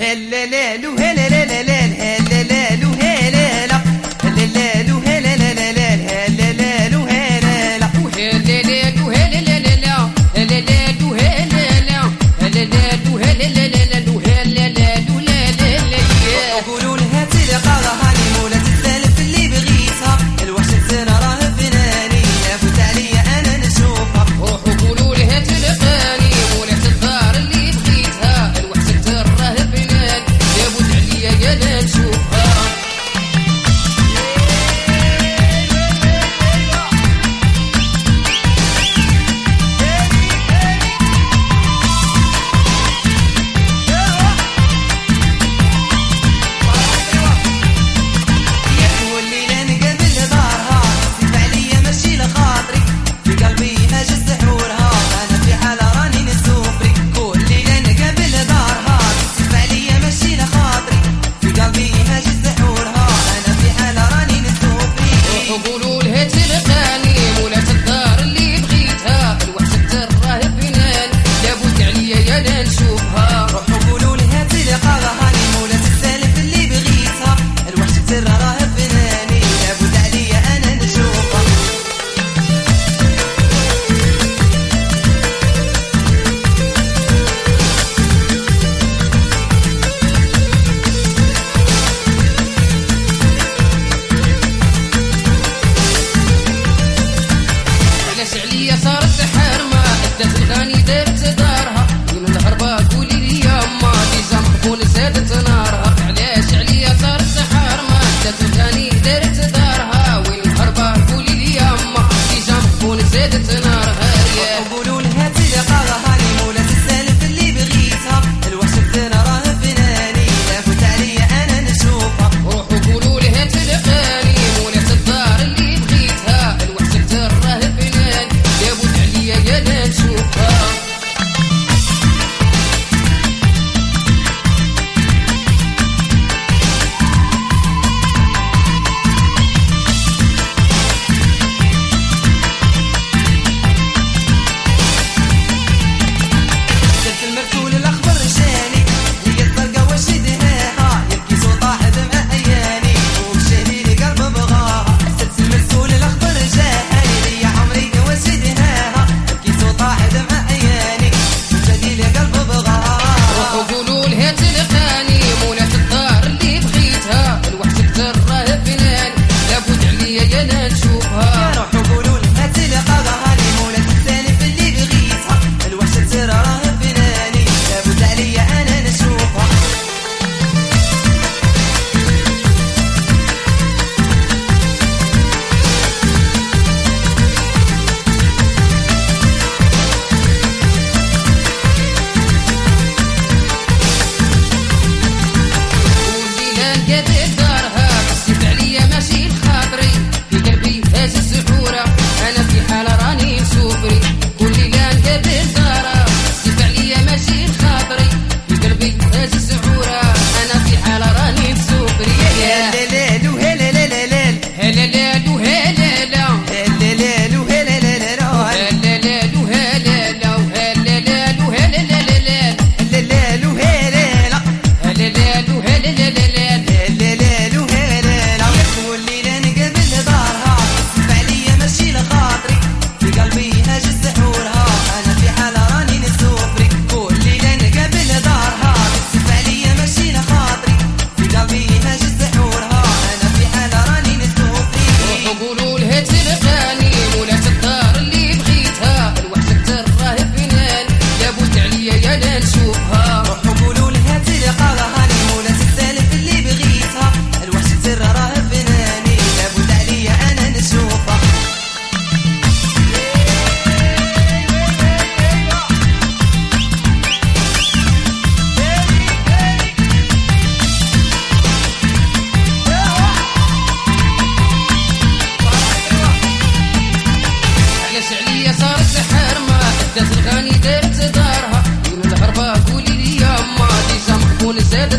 هلا لالو هلا لا لا لا cool heads in a ونسيت